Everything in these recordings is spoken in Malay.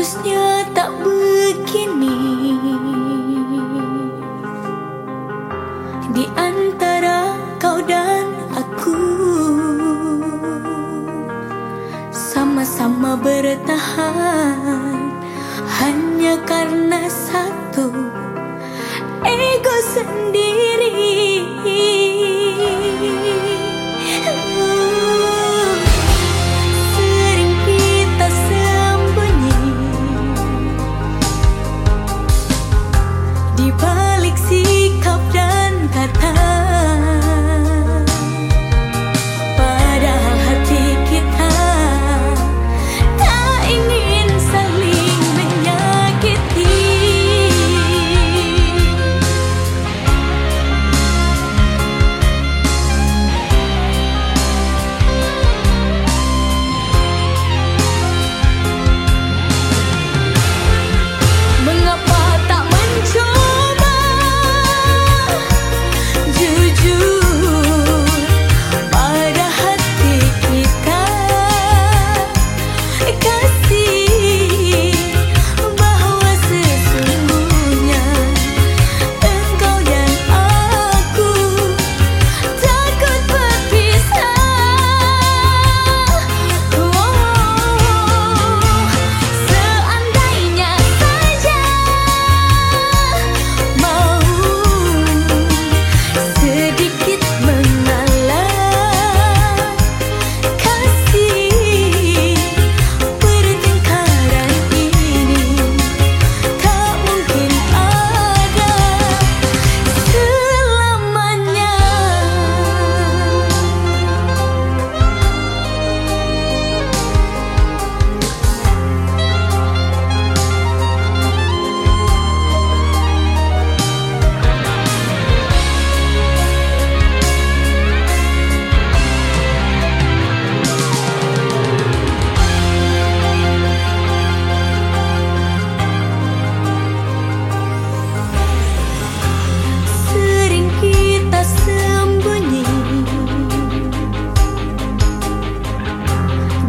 Harusnya tak begini. Di antara kau dan aku Sama-sama bertahan Hanya karena satu Ego sendiri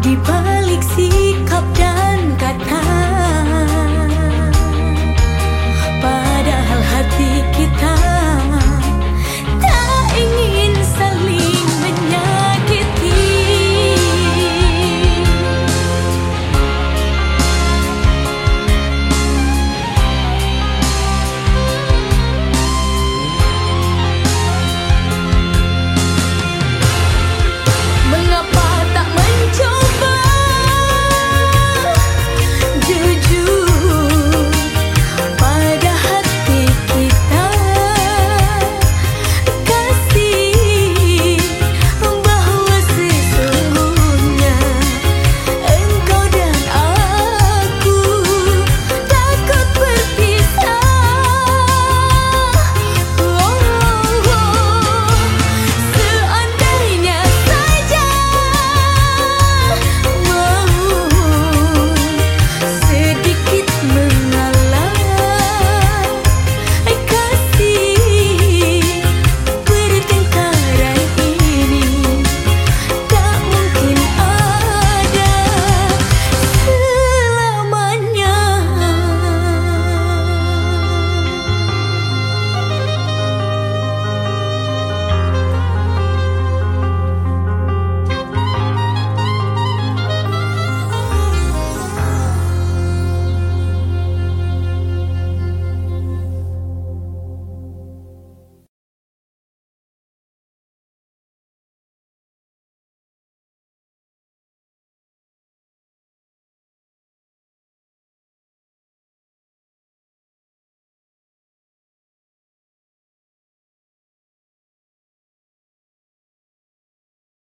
的背。